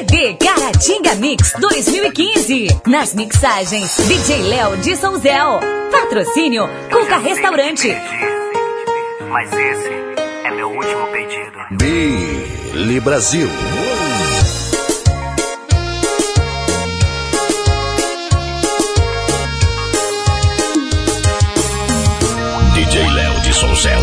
CD Caratinga Mix 2015. Nas mixagens, DJ Léo de Souzel. Patrocínio Cuca Restaurante. Mas esse é meu último pedido. Billy Brasil. DJ Léo de Souzel.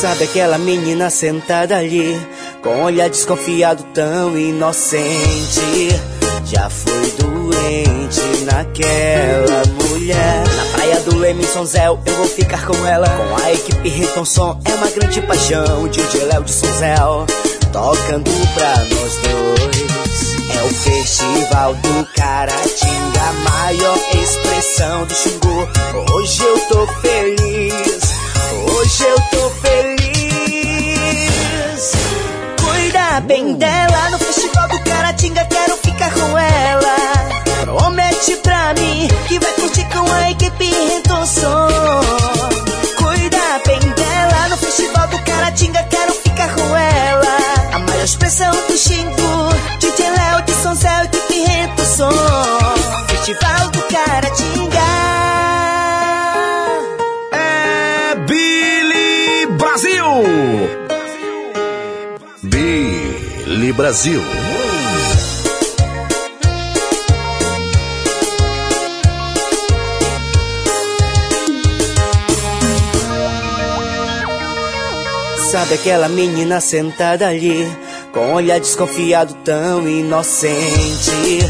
Sabe aquela menina sentada ali, com olhar desconfiado tão inocente? Já foi doente naquela mulher. Na praia do Leme Sonzel, eu vou ficar com ela. Com a equipe Retonson, é uma grande paixão. DJ Léo de Sonzel, tocando pra nós dois. É o festival do Caratinga, a maior expressão do Xingu. Hoje eu tô feliz, hoje eu tô feliz. Cuida bem dela no festival do Caratinga, quero ficar com ela. Promete pra mim que vai curtir com a equipe Renton Som. Cuida bem dela no festival do Caratinga, quero ficar com ela. A maior expressão do Xingu, DJ Léo de Sonzel, equipe Renton Som. Festival do Caratinga. Brasil. Sabe aquela menina sentada ali, com olhar desconfiado tão inocente?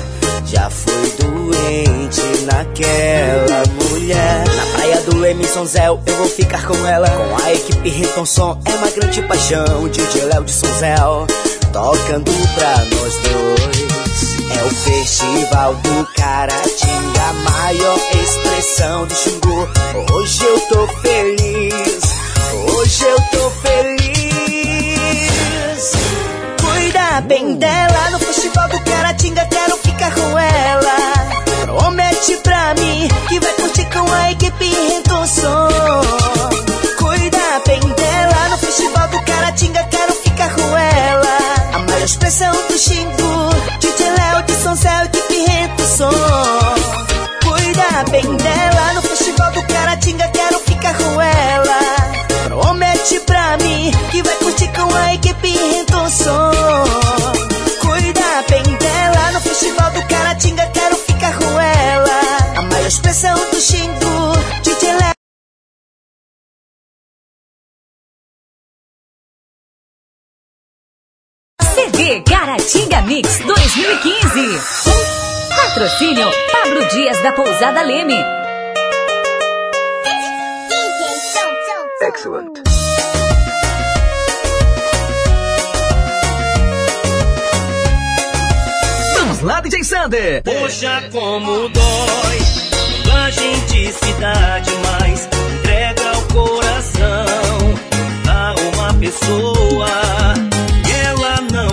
Já foi doente naquela mulher. Na praia do Leme Sonzel, eu vou ficar com ela. Com a equipe Riton Som, é uma grande paixão. DJ Léo de Sonzel, tocando pra nós dois. É o festival do Caratinga, a maior expressão do Xingu. Hoje eu tô feliz, hoje eu tô feliz. Cuida bem dela no festival do Caratinga, quero ficar com ela. Promete pra mim que vai curtir com a equipe Renton Som. Cuida bem dela no festival do Caratinga, quero ficar com ela. A expressão do Xingu, DJ Léo de Sonzel, equipe Renton Som. Cuida bem dela no festival do Caratinga, CD Caratinga Mix 2015. Patrocínio Pablo Dias da Pousada Leme. Excellent. Vamos lá, DJ Sander. Poxa, como dói gente se dá demais. Entrega o coração a uma pessoa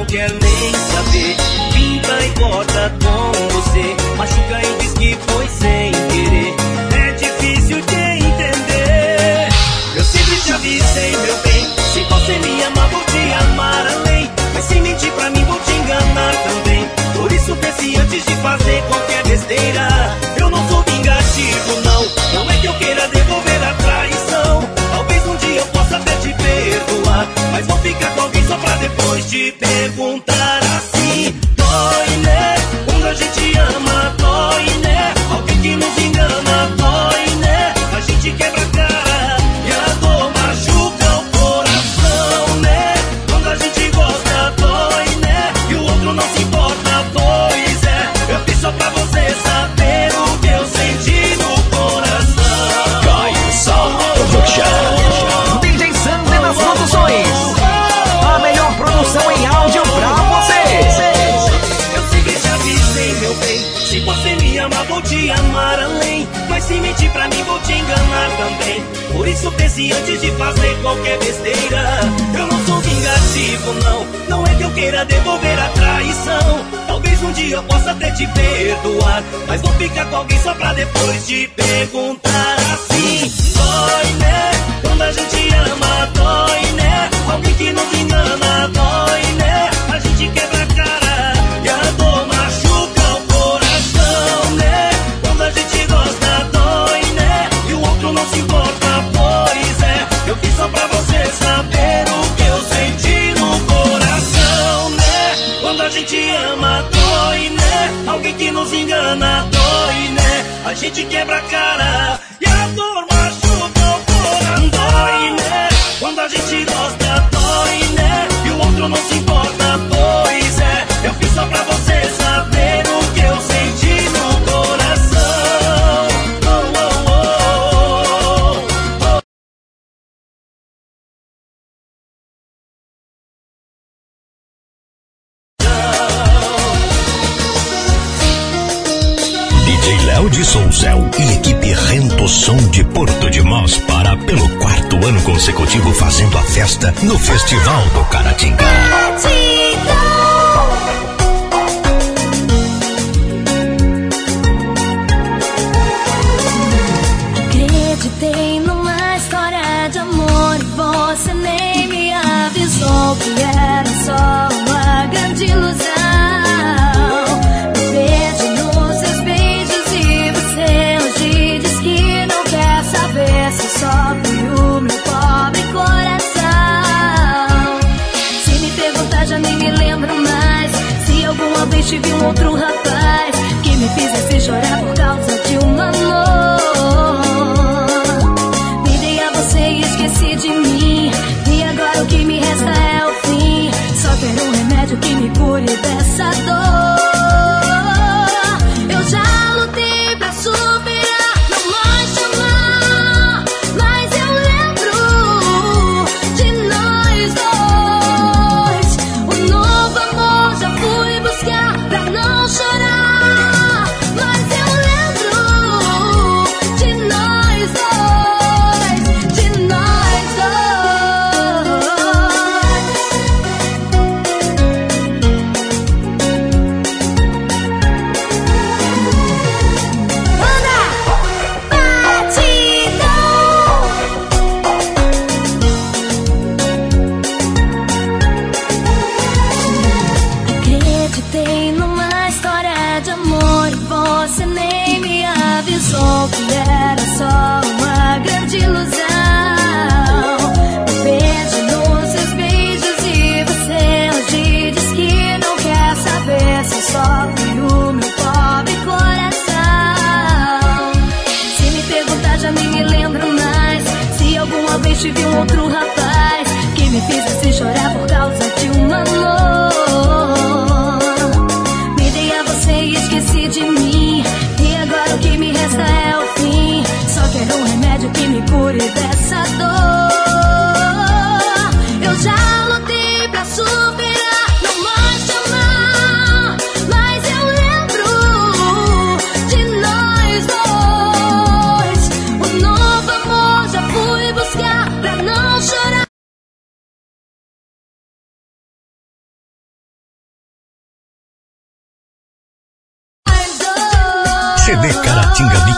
quer nem saber. Pinta e corta com você, machuca e diz que foi sem querer. É difícil de entender. Eu sempre te avisei, meu bem. Se você me ama, vou te amar além. Mas se mentir pra mim, vou te enganar também. Por isso pense antes de fazer qualquer besteira. Eu não sou vingativo, não. Não é que eu queira devolver a Mas vou ficar com alguém só pra depois te perguntar assim. Né? Quando a gente também. Por isso pense antes de fazer qualquer besteira. Eu não sou vingativo, não. Não é que eu queira devolver a traição. Talvez um dia eu possa até te perdoar. Mas não fica com alguém só pra depois te perguntar assim. Dói, né? Quando a gente ama, dói, né? Alguém que nos engana, dói, né? A gente quebra te ama dói, né? Alguém que nos engana dói, né? A gente quebra a cara e a dor machuca o coração dói, né? Quando a gente gosta dói, né? E o outro não se importa, pois é. Eu fiz só pra você. festa no Festival do Caratinga. outro rapaz que me fizesse chorar.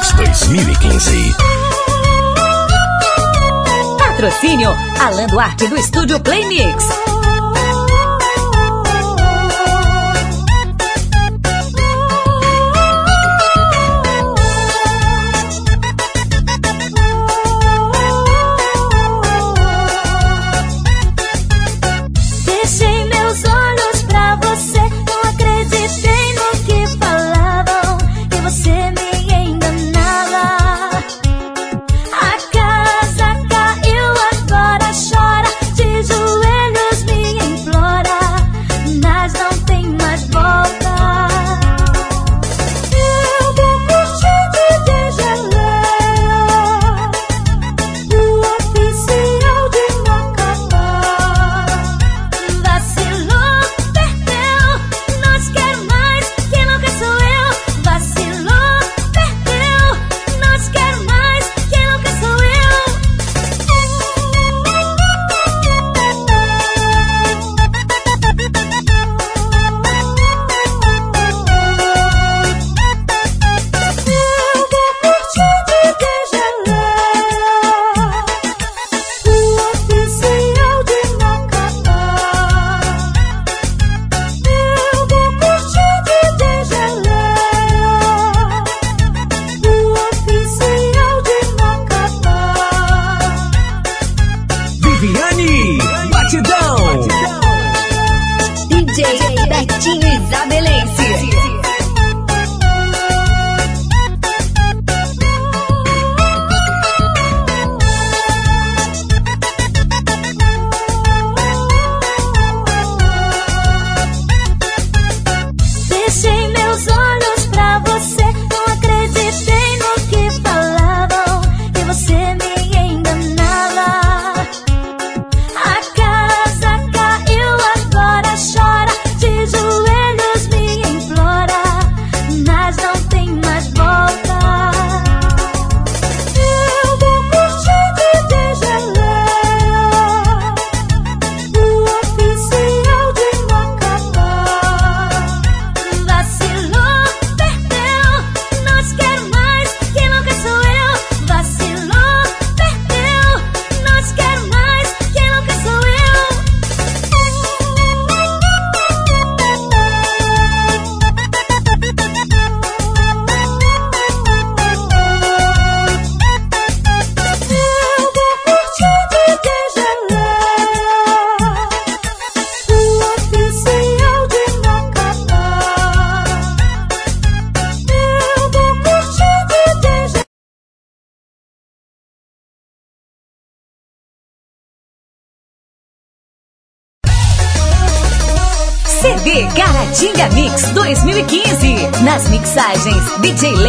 Mix 2015. Patrocínio Alan Duarte do Estúdio Play Mix.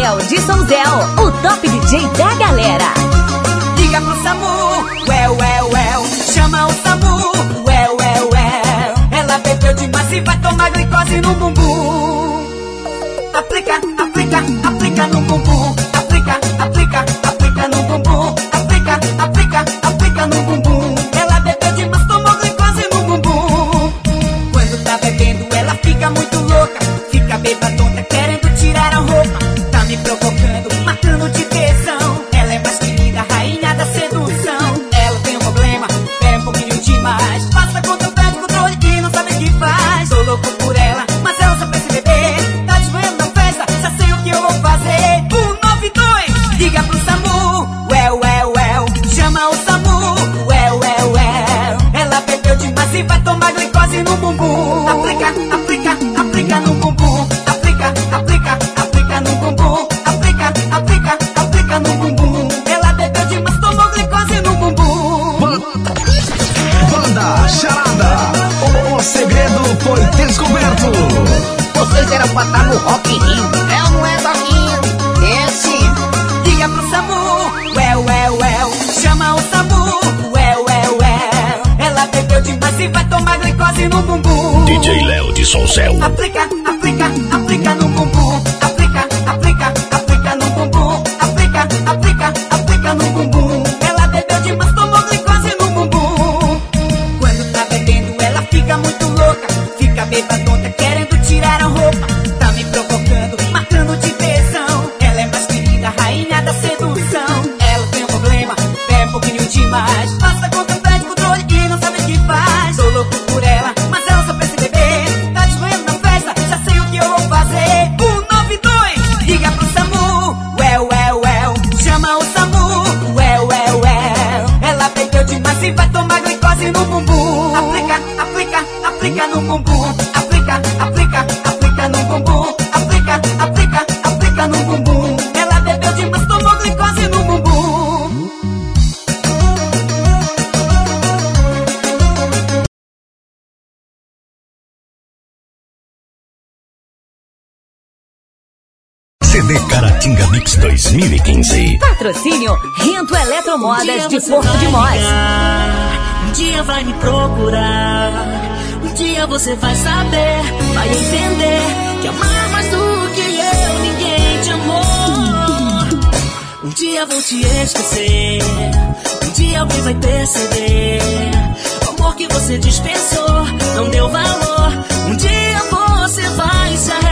de de Sonzel, o top DJ da galera. Liga pro SAMU, ué, ué, ué, chama o SAMU, ué, ué, ué. Ela bebeu demais e vai tomar glicose no bumbum. Aplica, aplica, aplica no bumbum. Patrocínio Rento Eletromodas um de Porto de Mós. Um dia vai me procurar. Um dia você vai saber, vai entender que amar mais do que eu ninguém te amou. Um dia vou te esquecer. Um dia alguém vai perceber. O amor que você dispensou não deu valor. Um dia você vai saber.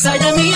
Sajami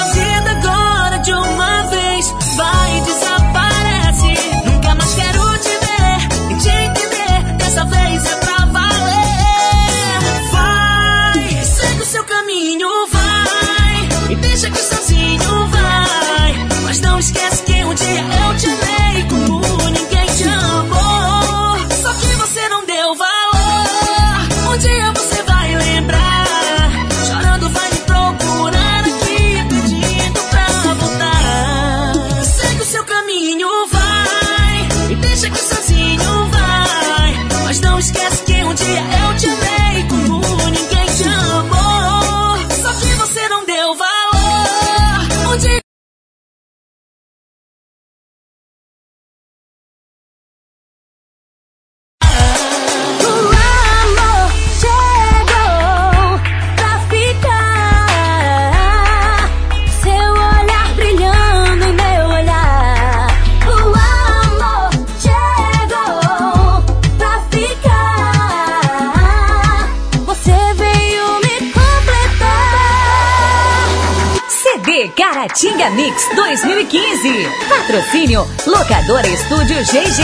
Patrocínio Locadora Estúdio GG.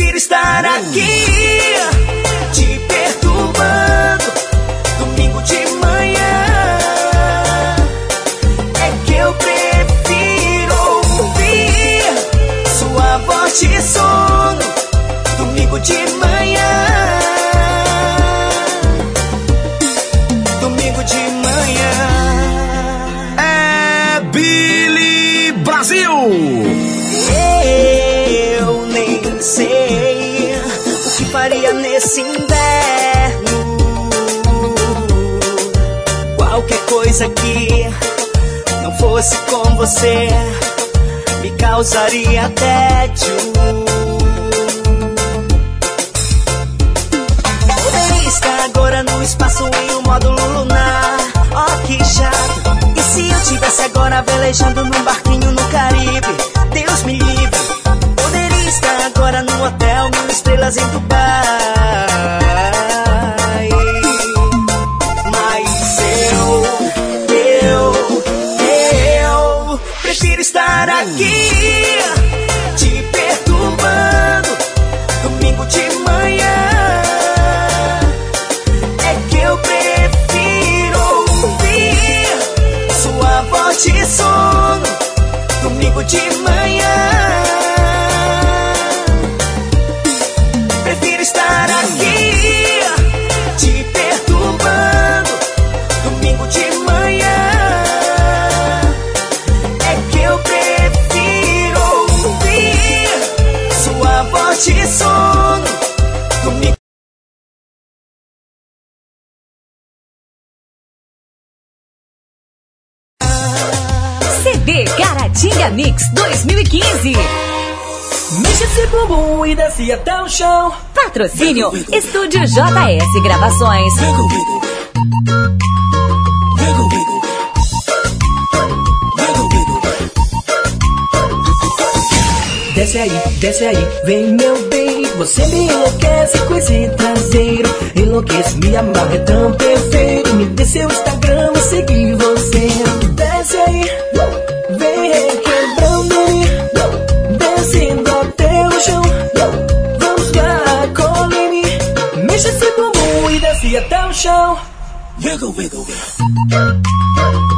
Estar aqui coisa que não fosse com você me causaria tédio. Estar agora no espaço em um módulo lunar. Oh, que chato. E se eu tivesse agora velejando num barquinho no Caribe? Deus me livre. Poderia estar agora no hotel, mil estrelas em Dubai. De manhã. Desce até o chão. Patrocínio Estúdio JS Gravações. Desce aí, desce aí, vem meu bem. Você me enlouquece com esse traseiro. Enlouquece, me amarra, é tão perfeito. Me dê seu Instagram, eu segui você. Desce aí, até o chão. Wiggle, wiggle, wiggle.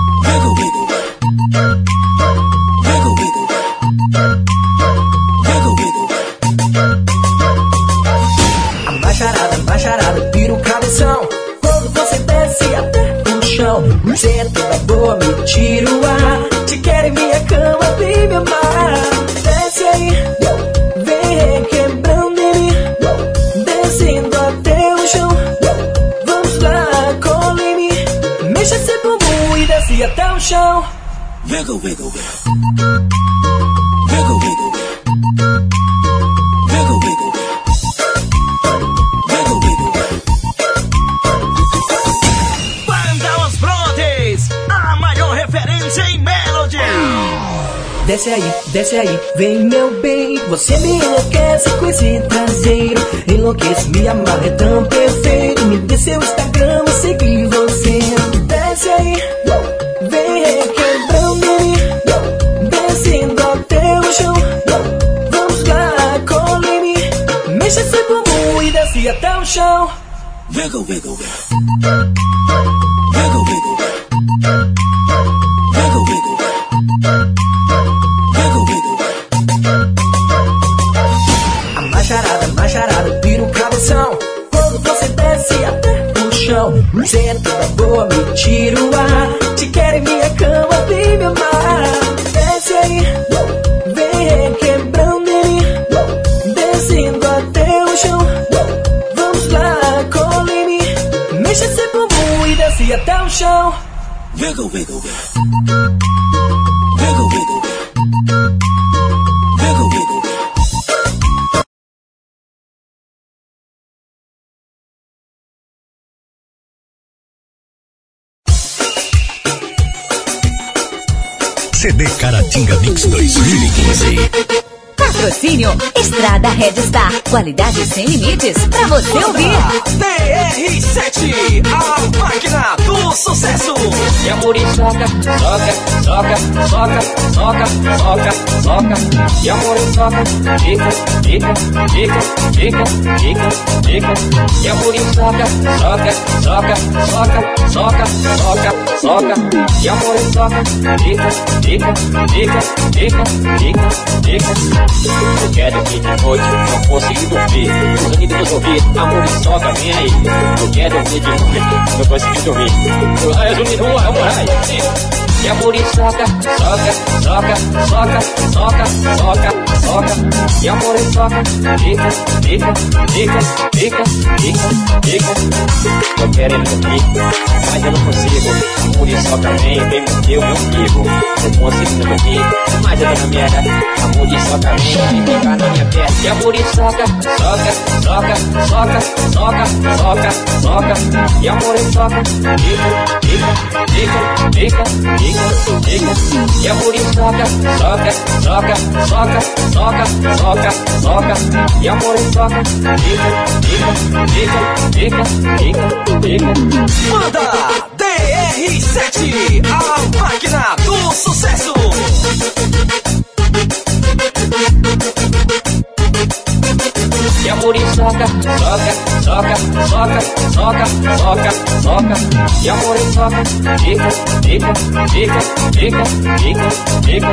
Desce aí, vem meu bem. Você me enlouquece com esse traseiro. Enlouquece, me amarra, é tão perfeito. Me dê seu Instagram, eu segui você. Desce aí, vem requebrando-me. Descendo até o chão. Vamos lá, colhe-me. Mexa esse bumbum e desce até o chão. Wiggle, wiggle. Wiggle, Qualidade sem limites fica, fica, fica, fica, fica. E a muriçoca, soca, soca, soca, soca, soca, soca. E a muriçoca, fica, fica, fica, fica, fica, fica. Eu quero que de noite não consigo dormir. Sangue dos ouvidos, a muriçoca vem aí. Eu quero que de noite não consigo dormir. O raio do Minuto é um raio. E a muriçoca, soca, soca, soca, soca, soca, soca. E a muriçoca, fica, fica, fica, fica, fica, fica. Tô querendo dormir, mas eu não consigo. A muriçoca vem, vem morder o meu umbigo. Tô conseguindo dormir, mas eu tô na merda. A muriçoca vem, vem ficar na minha perna. E a muriçoca, soca, soca, soca, soca, soca, soca. E a muriçoca, fica, fica, fica, fica, fica fica, fica. E a muriçoca, soca, soca, soca, soca, soca, soca. E a muriçoca, fica, fica, fica, fica, fica, fica. Manda DR7, a máquina do sucesso. E a muriçoca, soca, soca, soca, soca, soca, soca. E a muriçoca, fica, fica, fica, fica, fica, fica.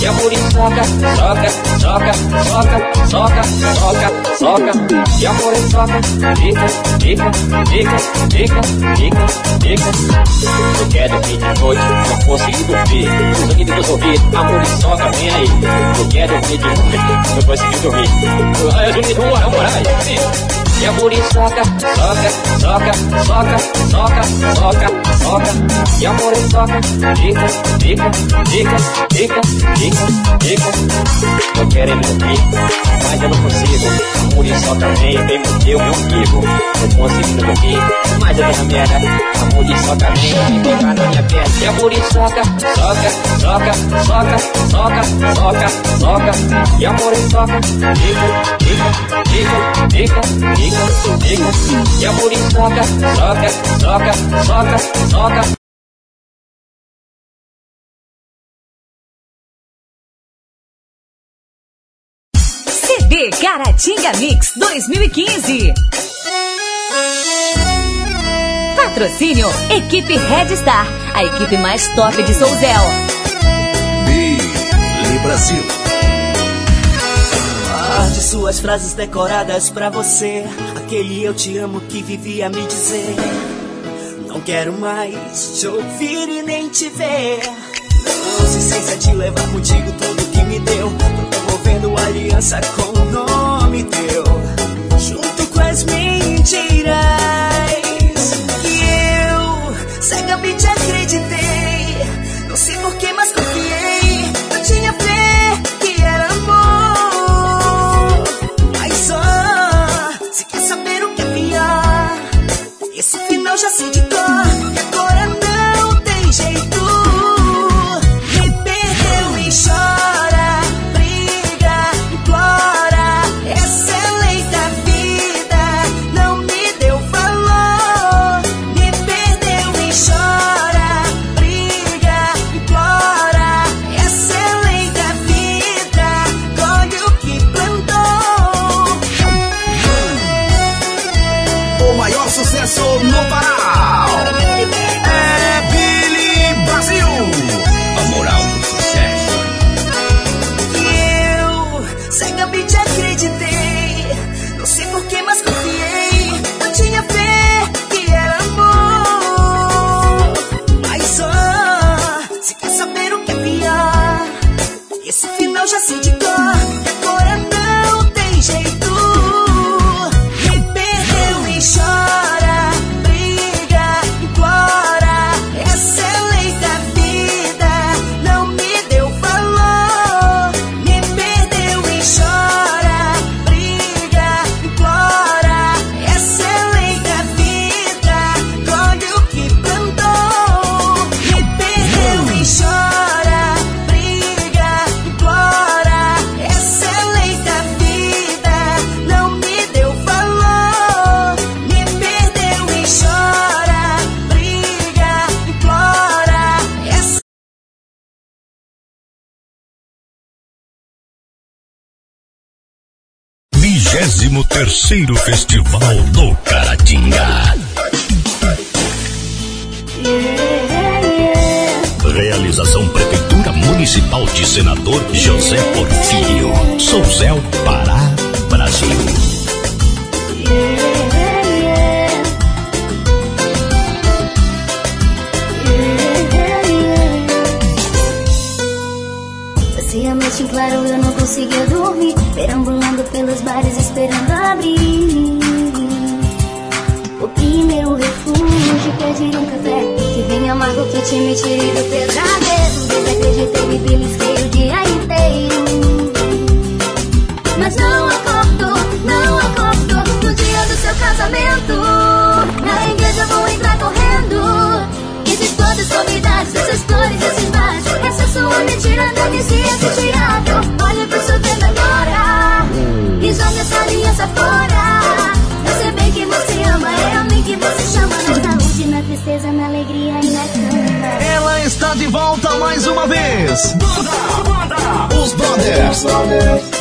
E a muriçoca, soca, soca, soca, soca, soca, soca. E a muriçoca, fica, fica, fica, fica, fica, fica. Eu quero dormir de noite, não consigo dormir. O sangue dos ouvidos, a muriçoca vem aí. Eu quero dormir de noite, não consigo dormir. Ai, Juninho, vamos Moraes. E a muriçoca, soca, soca, soca, soca, soca, soca. E a muriçoca, fica, fica, fica, fica, fica, fica. Tô querendo dormir, mas eu não consigo. A muriçoca vem, vem morder o meu umbigo. Tô conseguindo dormir, mas eu na merda. A muriçoca vem, vem na minha perna. E a muriçoca, soca, soca, soca, soca, soca, soca. E a muriçoca, fica, fica, fica, fica, fica, fica. E a muriçoca, soca, soca, soca, soca. CD Caratinga Mix 2015. Patrocínio Equipe Red Star, a equipe mais top de Souzel. Billy Brasil. Guarde suas frases decoradas pra você. Aquele eu te amo que vivia me dizer. Não quero mais te ouvir e nem te ver. Se esqueça de levar contigo tudo que me deu. Tô promovendo aliança com o nome teu. Junto com as mentiras aliança fora Eu sei bem que você ama, é a mim que você chama Na saúde, na tristeza, na alegria e na cama Ela está de volta mais uma vez. Banda, banda. Os Brothers. Yeah,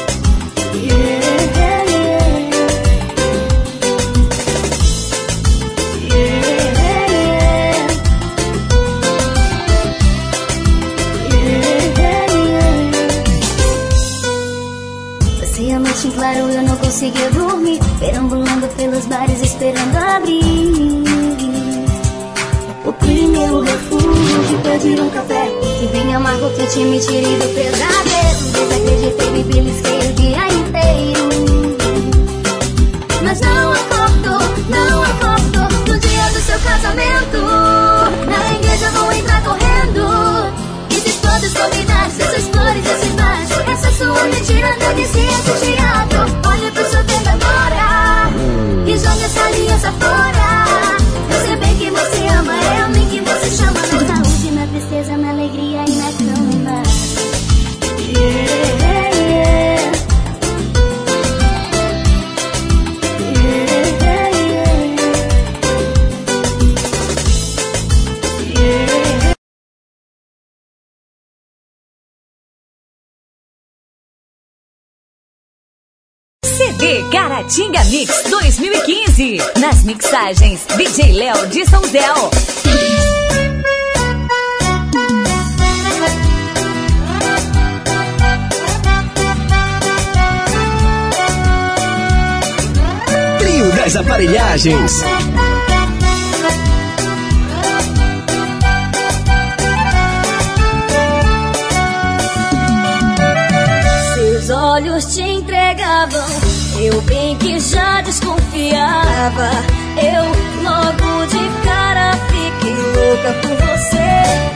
pedir um café. Que vem amargo, que te me tire do pesadelo. Desacreditei, me belisquei o dia inteiro. Mas não acordo, não acordo No dia do seu casamento. Na igreja vou entrar correndo. Esses todos convidados, essas flores, esses bares Essa sua mentira não disse esse teatro Olha pro seu tempo agora. E joga essa aliança fora Caratinga Mix 2015. Nas mixagens, DJ Léo de São Zéu. Trio das aparelhagens. Seus olhos te entregavam, eu bem que já desconfiava. Eu logo de cara fiquei louca por você.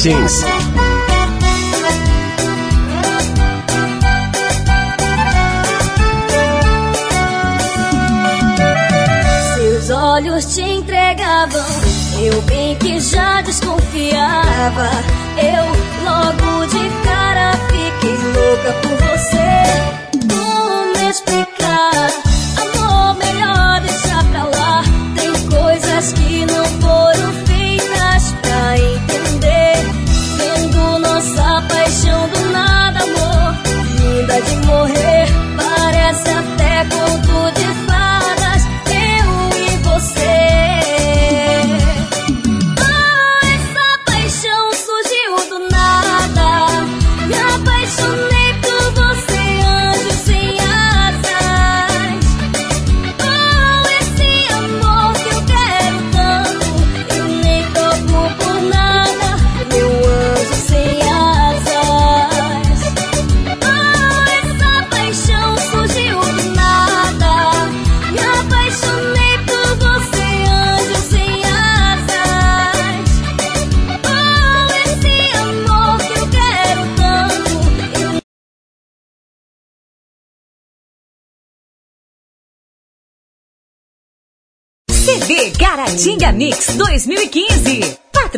Seus olhos te entregavam, eu bem que já desconfiava. Eu logo de cara fiquei louca por você.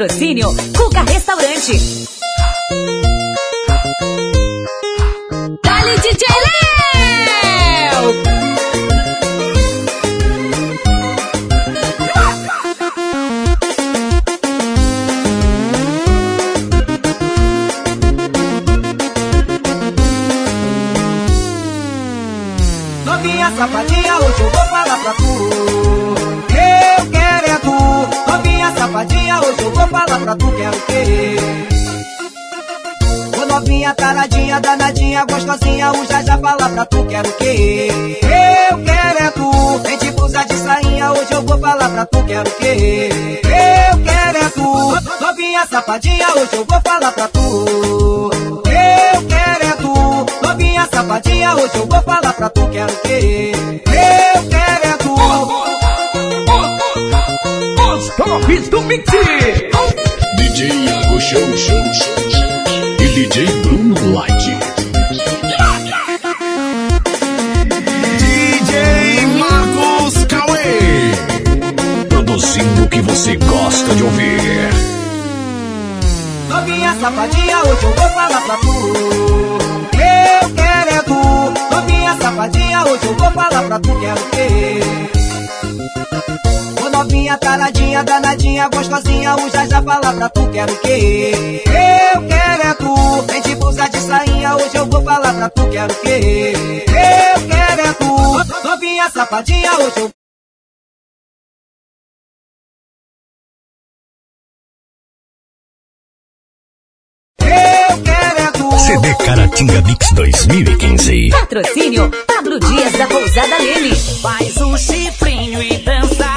Patrocínio Cuca Restaurante. Dali DJ Lê! quero o que eu quero é tu. Novinha sapadinha, hoje eu vou falar pra tu. Eu quero é tu. Novinha sapadinha, hoje eu vou falar pra tu. Quero o que eu quero é tu. Os tops do Mixi. DJ Iago Show, show, show, show. safadinha, hoje eu vou falar pra tu. Eu quero é tu, novinha safadinha, hoje eu vou falar pra tu, quero ter. Ô novinha taradinha, danadinha, gostosinha, o já já falar pra tu, quero que. Eu quero é tu, vem de blusa de sainha, hoje eu vou falar pra tu, quero que. Eu quero é tu, novinha safadinha, hoje eu Caatinga Mix 2015. Patrocínio Pablo Dias da Pousada Lele. Faz um chifrinho e dança.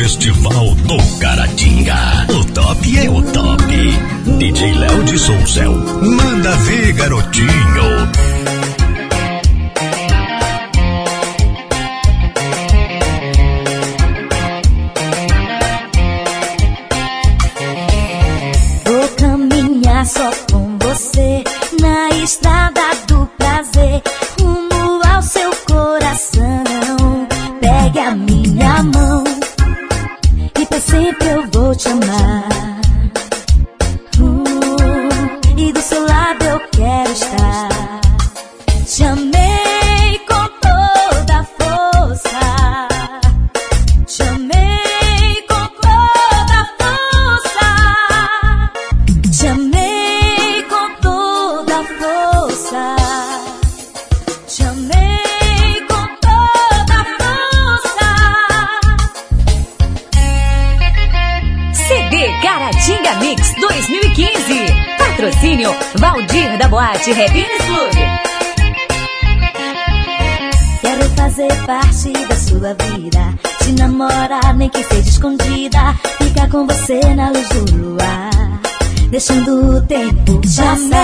Festival do Caratinga. O top é o top. DJ Léo de Souzel. Manda ver, garotinho. Vou caminhar só com você na estrada do prazer. Rumo ao seu coração. Pegue a minha mão sempre eu vou te amar. tempo. Jamais.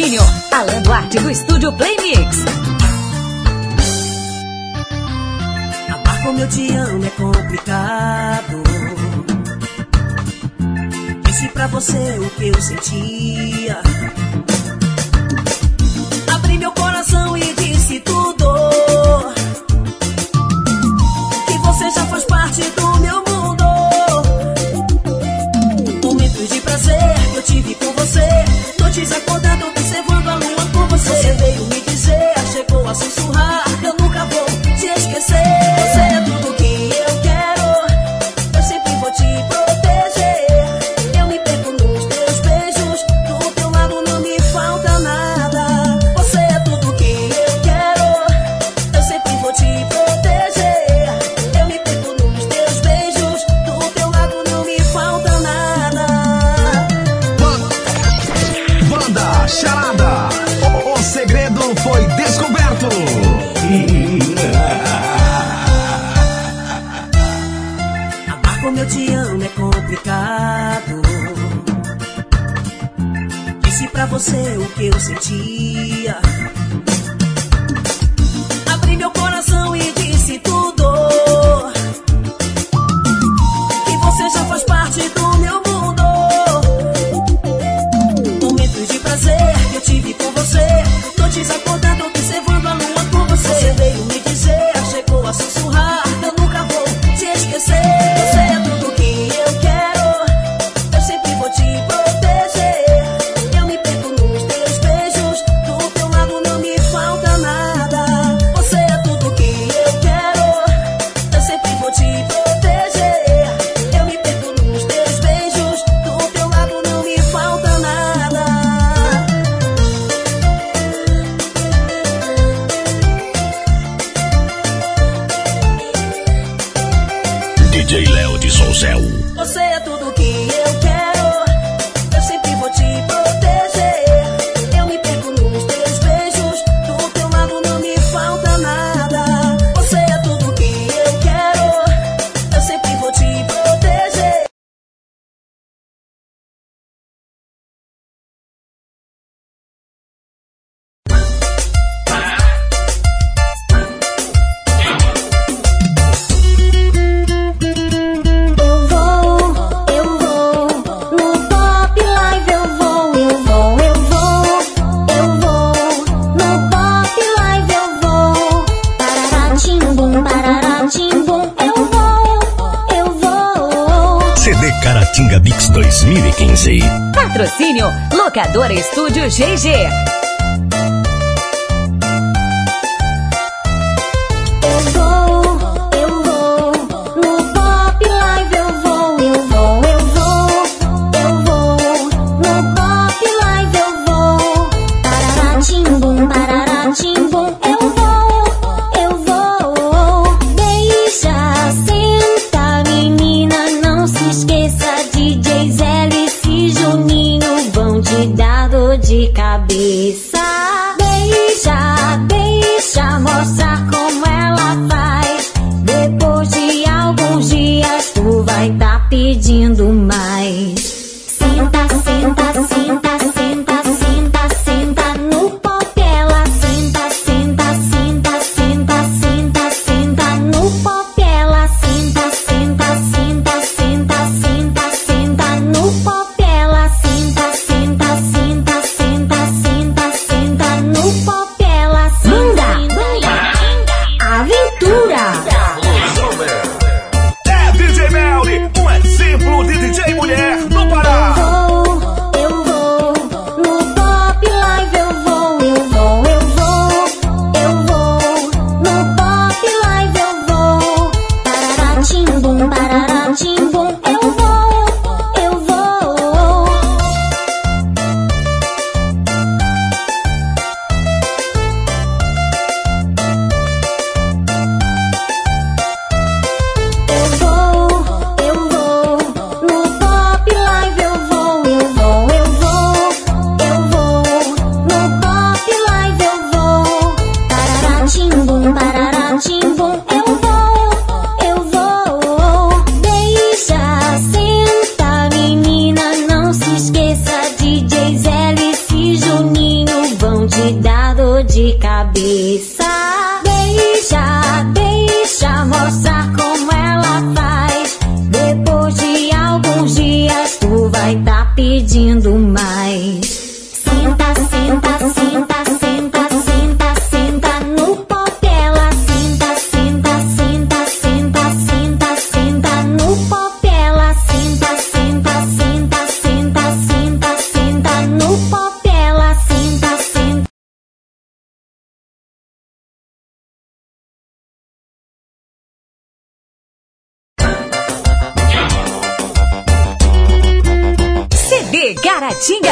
Patrocínio, Alan Duarte do Estúdio Playmix. Amar como eu te amo é complicado. Disse pra você o que eu sentia. Abri meu coração e disse tudo they Locadora Estúdio GG.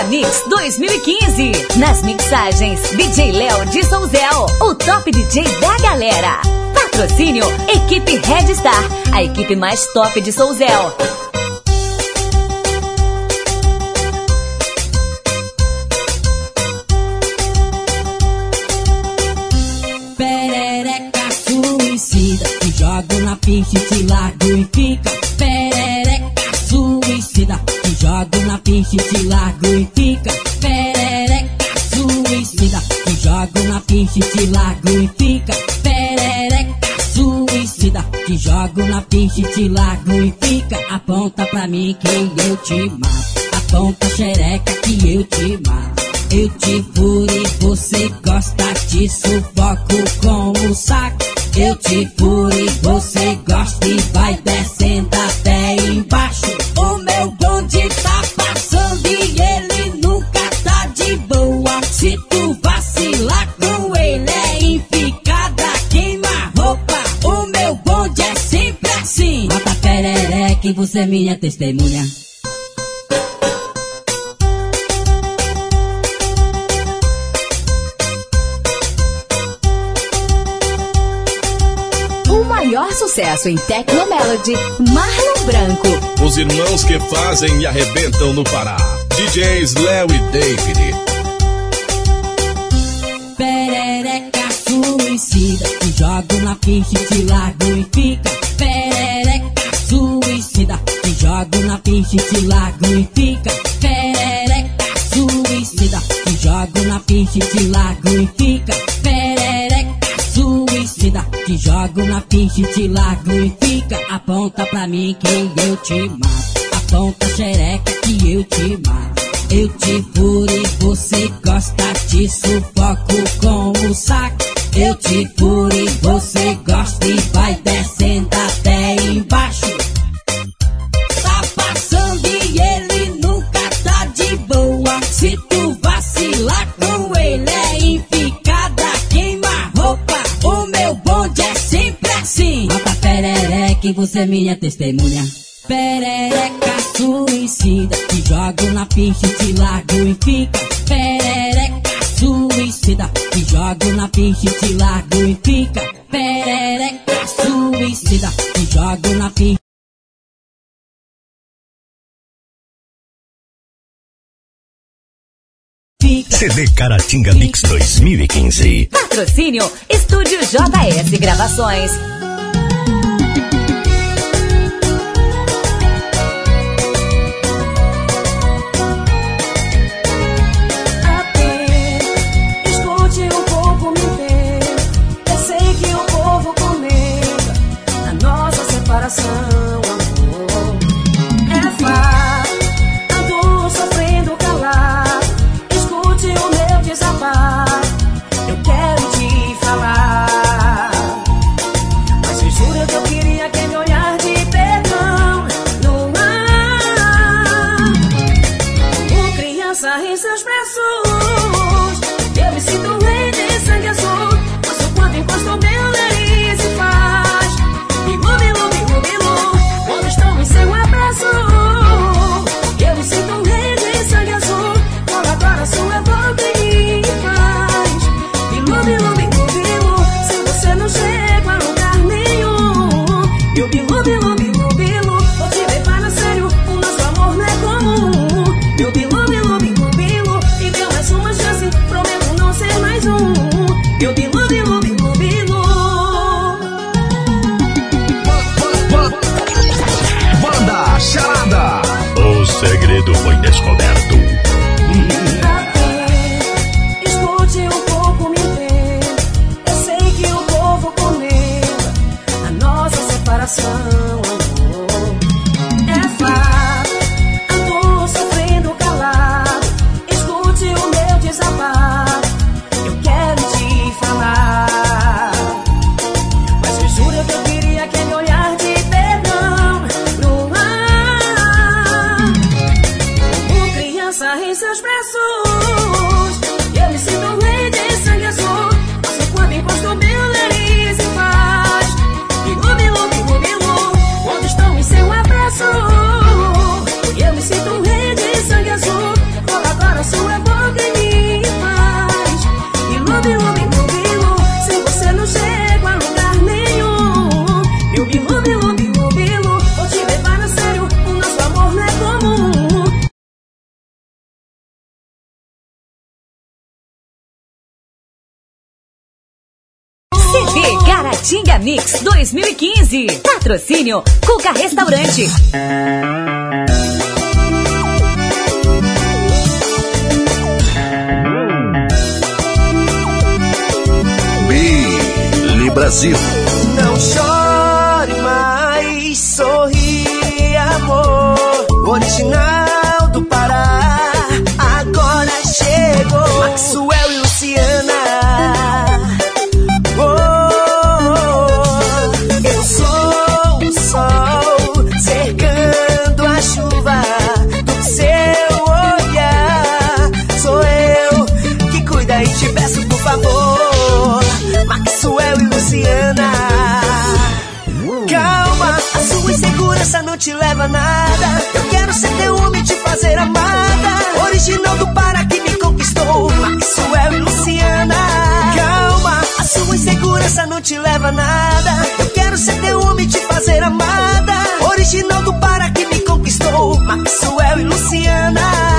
Mix 2015. Nas mixagens, DJ Léo de Sonzel, o top DJ da galera. Patrocínio, equipe Red Star, a equipe mais top de Sonzel. Perereca suicida, te jogo na pista e te largo e fica. Perereca suicida jogo na pista e te largo e fica perereca suicida. Te jogo na pista e te largo e fica perereca suicida. Te jogo na pista e te largo e fica. Aponta pra mim que eu te mato. Aponta xereca que eu te mato. Eu te furo e você gosta de sufoco com o saco. Eu te furo e você gosta e vai descendo até embaixo. O meu perereca e você é minha testemunha. sucesso em Tecnomelody, Marlon Branco. Os irmãos que fazem e arrebentam no Pará. DJs Léo e David. Perereca suicida, jogo na pista e te largo e fica. Perereca suicida, te jogo na pista e te largo e fica. Perereca suicida, te jogo na pista e te largo e fica. Perereca suicida, te jogo na pista e te largo e fica. Aponta pra mim que eu te mato. Aponta xereca que eu te mato. Eu te furo e você gosta de sufoco com o saco. Eu te furo e você gosta e vai descendo até embaixo. Perereca e você é minha testemunha. Perereca suicida, te jogo na pista e te largo e fica. Perereca suicida, te jogo na pista e te largo e fica. Perereca suicida, te jogo na pista. CD Caratinga Mix 2015. Patrocínio Estúdio JS Gravações. Segredo foi Caratinga Mix 2015. Patrocínio Cuca Restaurante. Brasil. leva nada. Eu quero ser teu homem te fazer amada. Original do Pará que me conquistou, Maxwell e é Luciana. Calma, a sua insegurança não te leva nada. Eu quero ser teu homem te fazer amada. Original do Pará que me conquistou, Maxwell e é Luciana.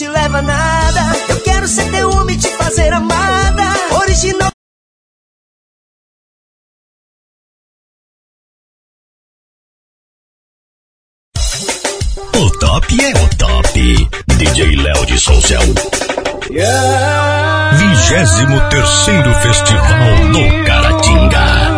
te leva a nada. Eu quero ser teu homem te fazer amada. Original. O top é o top. DJ Léo de Souzel. Yeah. Vigésimo terceiro Festival no Caratinga.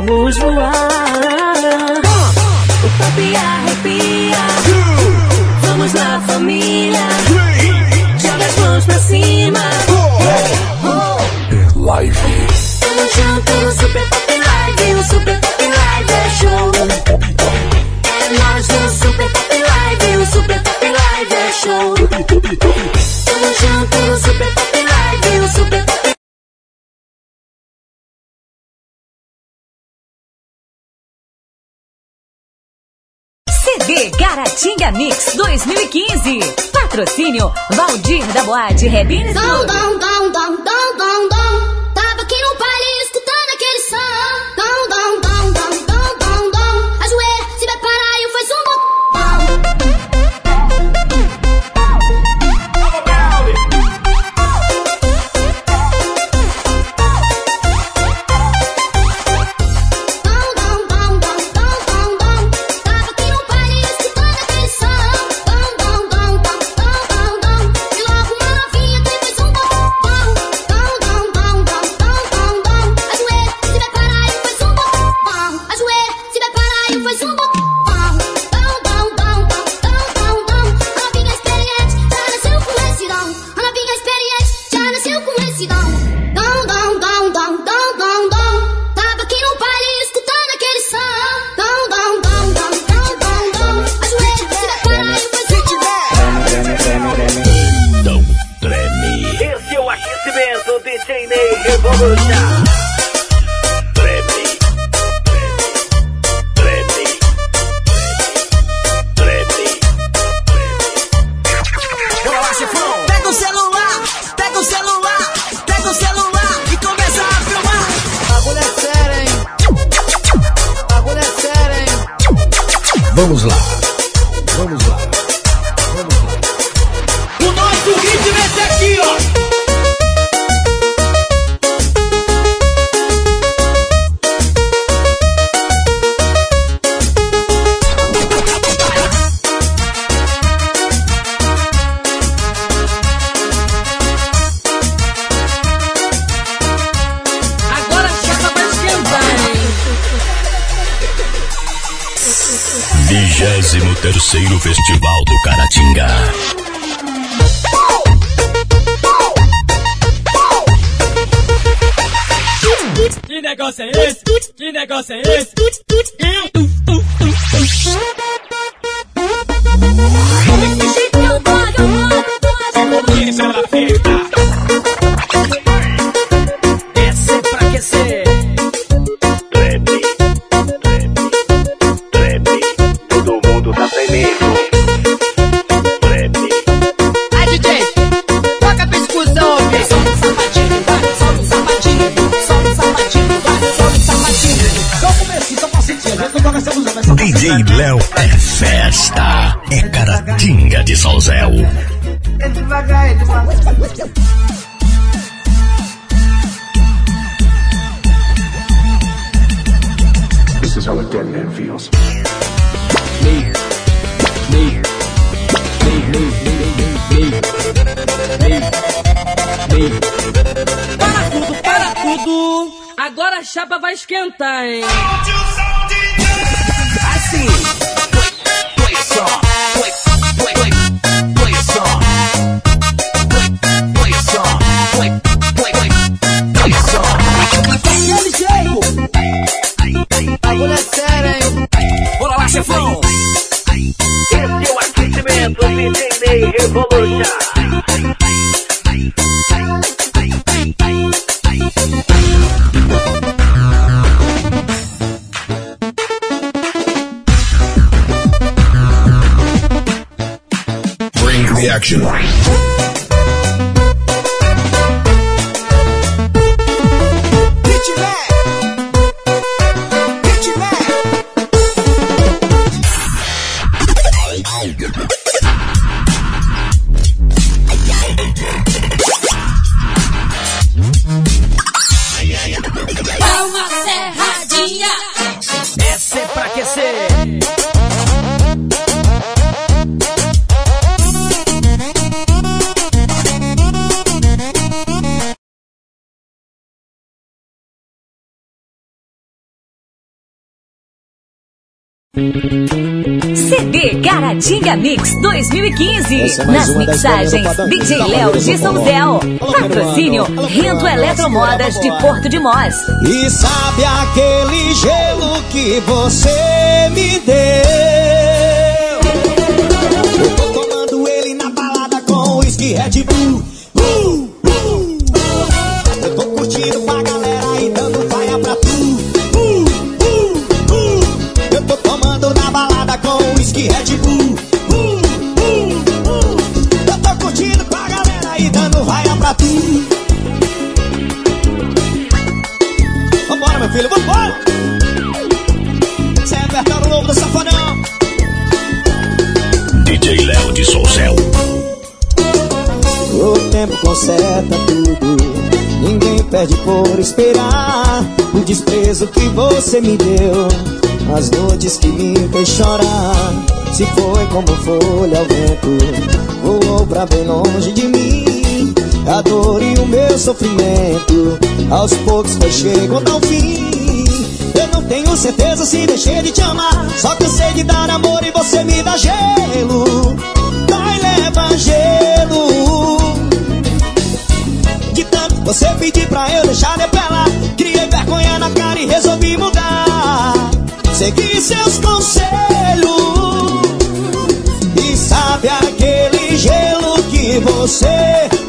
vamos voar. O pop arrepia. Vamos lá, família. Joga as mãos pra cima. Super live. Tamo junto, Super Pop Live. O Super Pop Live é show. É nós no Super Pop Live. O Super Pop Live é show. Tamo junto, Super Pop Caratinga Mix 2015. Patrocínio Valdir da Boate Rebines. Dom, dom, dom, dom, dom, dom. negócio é esse? Que negócio é esse? Como é esse jeito eu tô agarrado? Que ela fica. Jorge. É Nas mixagens, DJ Léo de São Zéu. Patrocínio Rento Eletromodas de Porto de Mós. E sabe aquele gelo que você me deu? O que você me deu, as noites que me fez chorar. Se foi como folha ao vento, voou pra bem longe de mim. A dor e o meu sofrimento, aos poucos foi chegando ao fim. Eu não tenho certeza se deixei de te amar, só que eu sei de dar amor e você me dá gelo. Vai, leva gelo. Você pediu pra eu deixar de pra Criei vergonha na cara e resolvi mudar. Segui seus conselhos. E sabe aquele gelo que você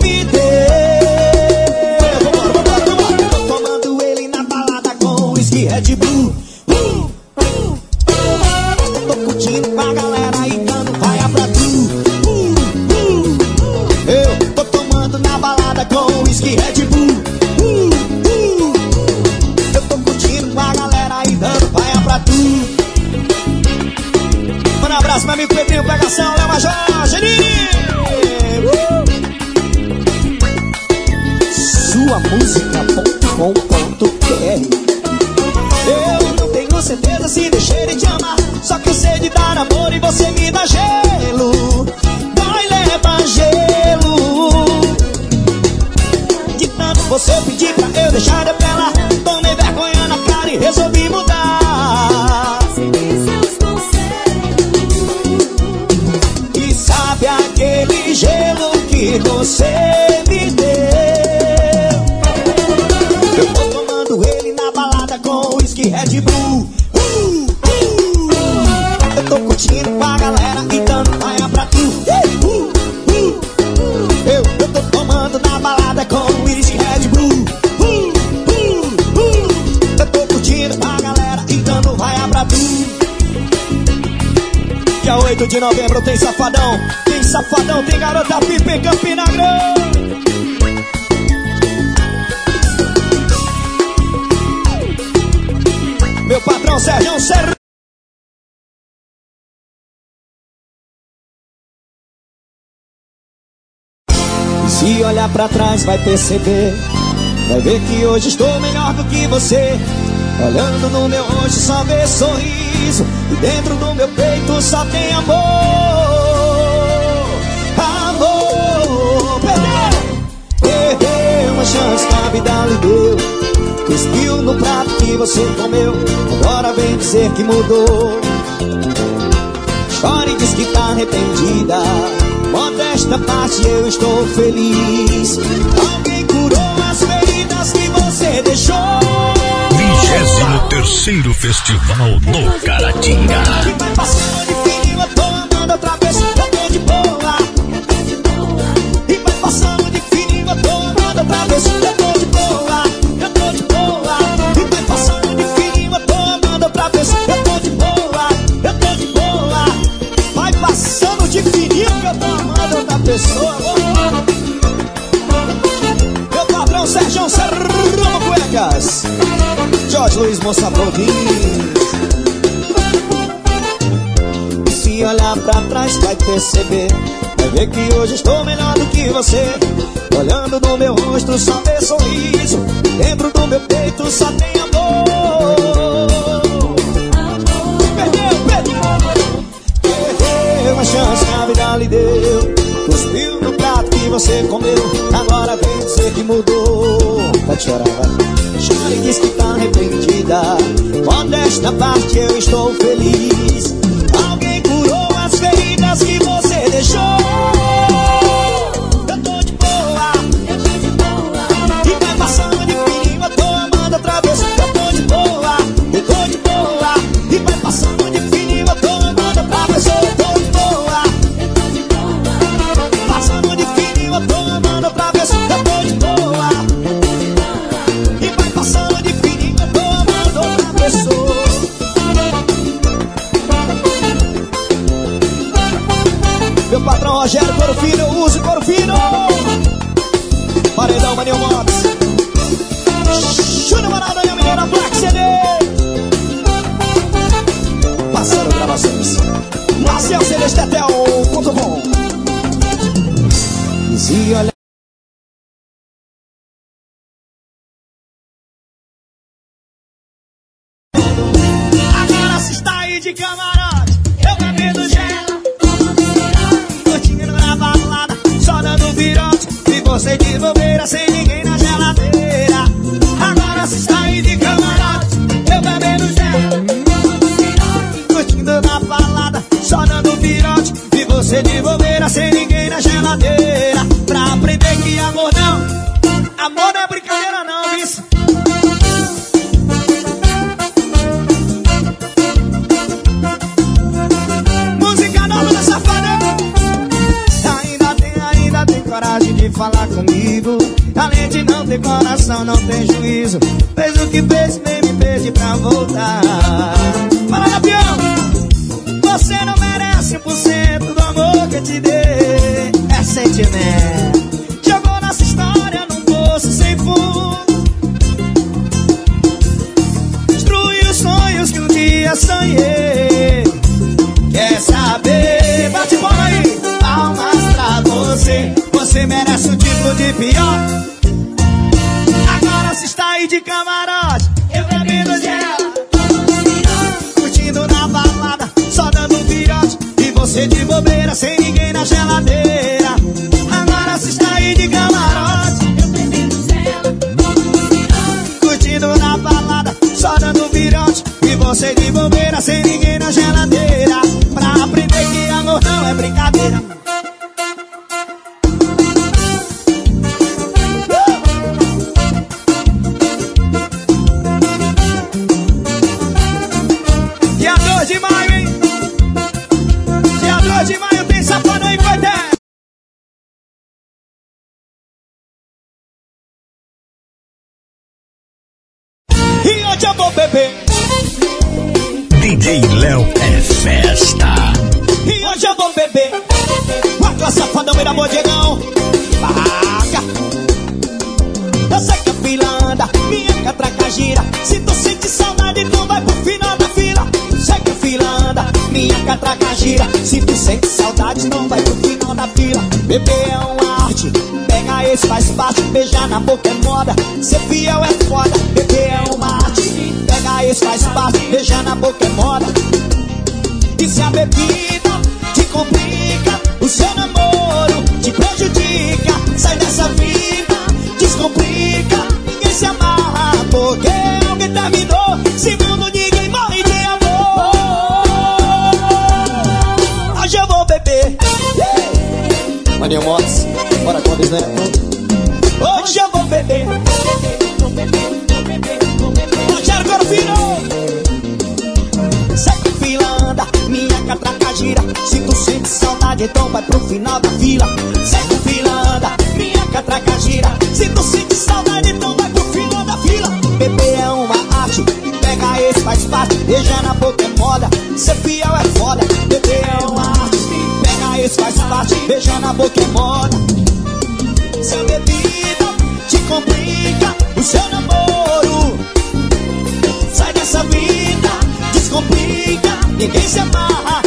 18 de novembro tem safadão, tem safadão, tem garota pipa em Campina Grande. Meu patrão Sérgio Serra. Se olhar pra trás vai perceber, vai ver que hoje estou melhor do que você. Olhando no meu rosto só vê sorriso. E dentro do meu peito só tem amor. Amor Perdeu uma chance que a vida lhe deu. Cuspiu no prato que você comeu. Agora vem dizer que mudou. Chora e diz que tá arrependida. Modesta parte eu estou feliz. Alguém curou as feridas que você deixou 23 Festival no Caratinga. E vai passando de fininho, tô andando outra vez Jorge Luiz Moça se olhar pra trás vai perceber. Vai ver que hoje estou melhor do que você. Olhando no meu rosto só vê sorriso. Dentro do meu peito só tem amor. Perdeu, perdeu. Perdeu uma chance que a vida lhe deu. Cuspiu no prato que você comeu. Agora vem dizer que mudou Pode chorar, Chora e diz que tá arrependida. Modesta parte eu estou feliz Mox Júnior Maral minha menina Black CD Passando gravações Marcel Celestetel.com E se olhar Agora se está aí de camarote Eu bebendo gelo Curtindo na balada Só dando virote E você de bobeira Não é brincadeira não, isso Música nova da safada Ainda tem, ainda tem coragem de falar comigo. Além de não ter coração, não tem juízo. Fez o que fez, nem me pede pra voltar. Fala, campeão! Você não merece 1% do amor que eu te dei. É sentimento pior. Agora se está aí de camarote, eu bebendo gel. Curtindo na balada, só dando um virote. E você de bobeira, sem ninguém na geladeira. Agora se está aí de camarote, eu bebendo gel. Curtindo na balada, só dando um virote. E você de bobeira, sem ninguém Beber é uma arte, pega esse faz parte, beijar na boca é moda, ser fiel é foda. Beber é uma arte, pega esse faz parte, beijar na boca é moda. E se a bebida então vai pro final da fila. Segue a fila, anda, minha catraca gira. Se tu sente saudade, então vai pro final da fila. Beber é uma arte, e pega esse faz parte. Beijar na boca é moda, ser fiel é foda. Beber é uma arte, e pega esse faz parte. Beijar na boca é moda. Seu bebida te complica o seu namoro. Sai dessa vida, descomplica, ninguém se amarra.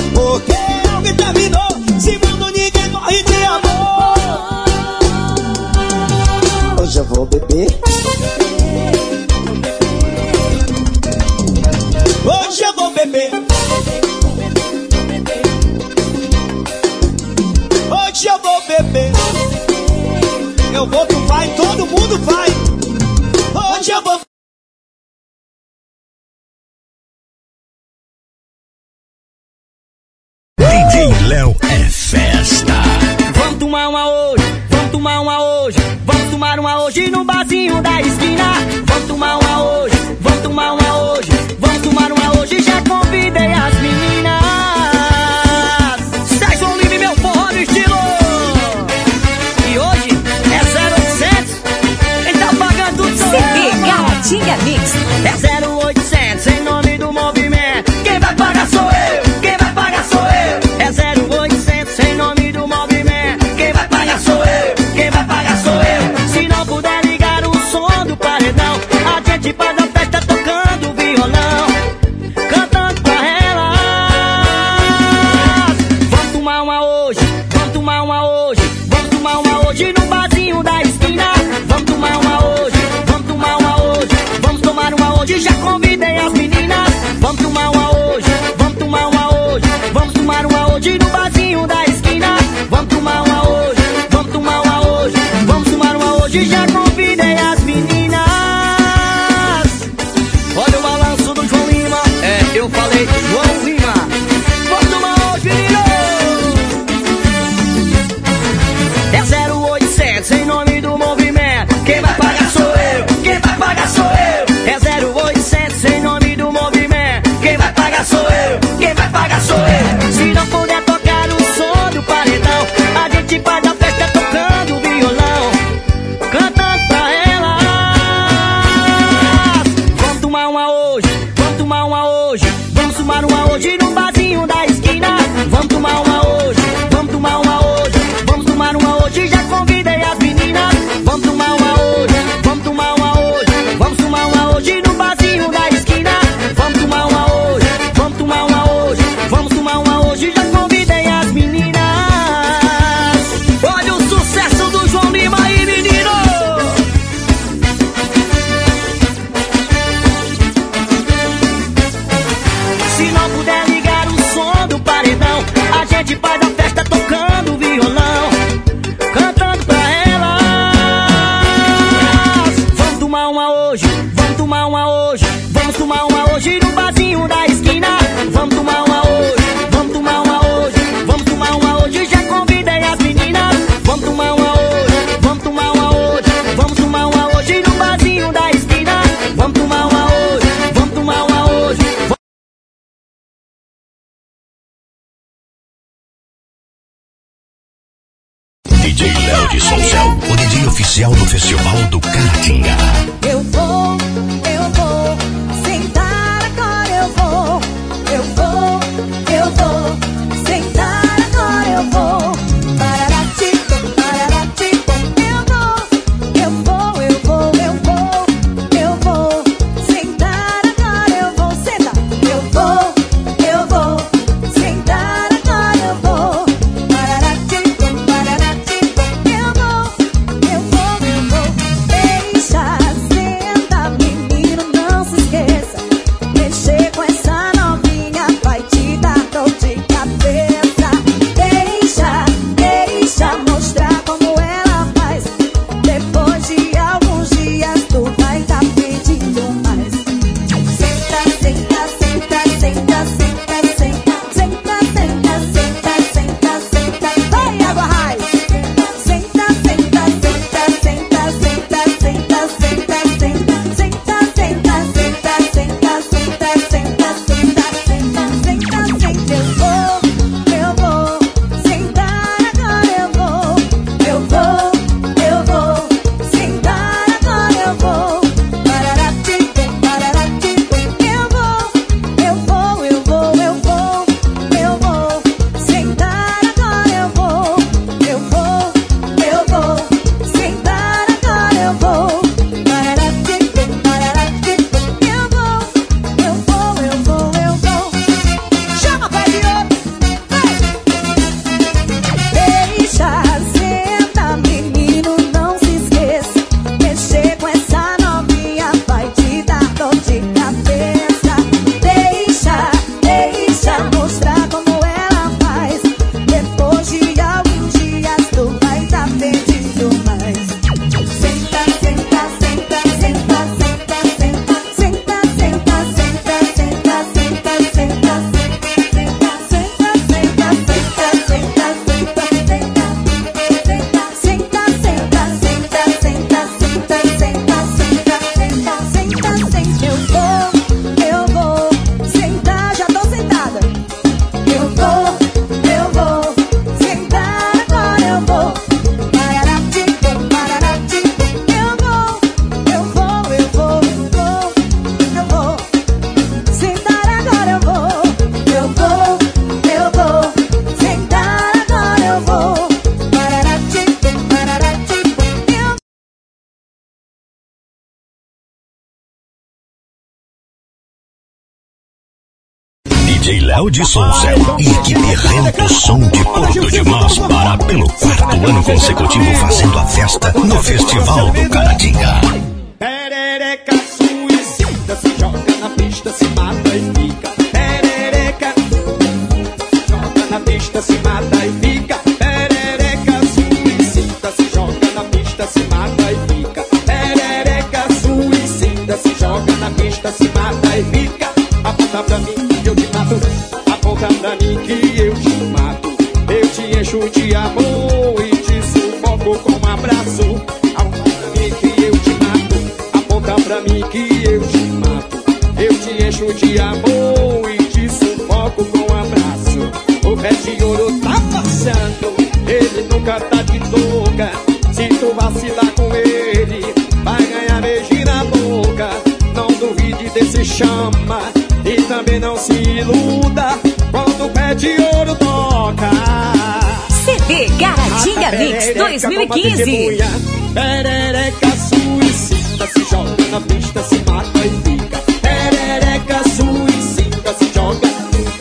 mundo vai. yo ya no amor e te sufoco com um abraço. Aponta pra mim que eu te mato, aponta pra mim que eu te mato. Eu te encho de amor e te sufoco com um abraço. O pé de ouro tá passando, ele nunca tá de touca. Se tu vacilar com ele, vai ganhar beijo na boca. Não duvide desse chama e também não se iluda quando o pé de ouro toca. CD Garatinga ah, Mix 2015. Perereca suicida, se joga na pista, se mata e fica. Perereca suicida, se joga,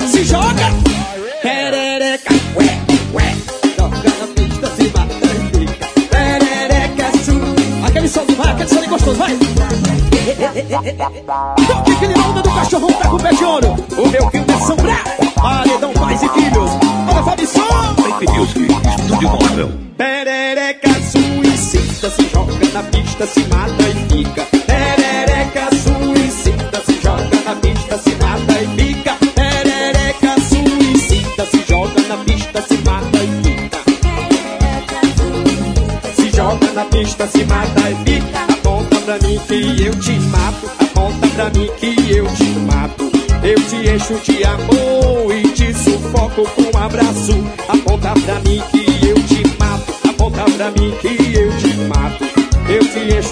se joga. Perereca, ué, ué, joga na pista, se mata e fica. Perereca suicida. Aquele som de vaca, aquele som é gostoso, vai. Então, que aquele onda do cachorrão, tá com o pé de ouro. O meu quinto é São paredão, pais e filhos. Olha, Fabi, som. Rock Music, e móvel. Perereca suicida, se joga na pista, se mata e fica. Perereca suicida, se joga na pista, se mata e fica. Perereca suicida, se joga na pista, se mata e fica. Se joga na pista, se mata e fica. Aponta pra mim que eu te mato. Aponta pra mim que eu te mato. Eu te encho de amor e te sufoco com um abraço.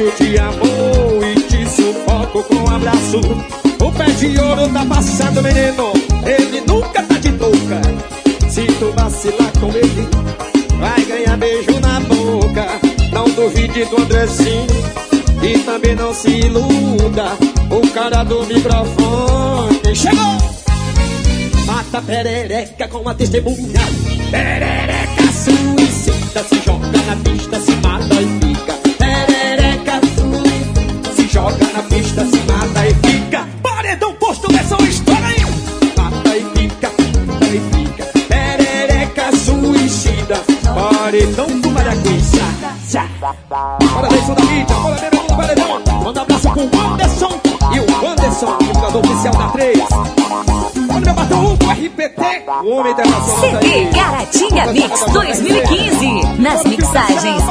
encho de amor e te sufoco com um abraço. O pé de ouro tá passado, menino, ele nunca tá de touca. Se tu vacilar com ele, vai ganhar beijo na boca. Não duvide do Andrezinho e também não se iluda. O cara do microfone chegou! Mata perereca com a testemunha. Perereca. CD Caratinga Mix 2015. Nas mixagens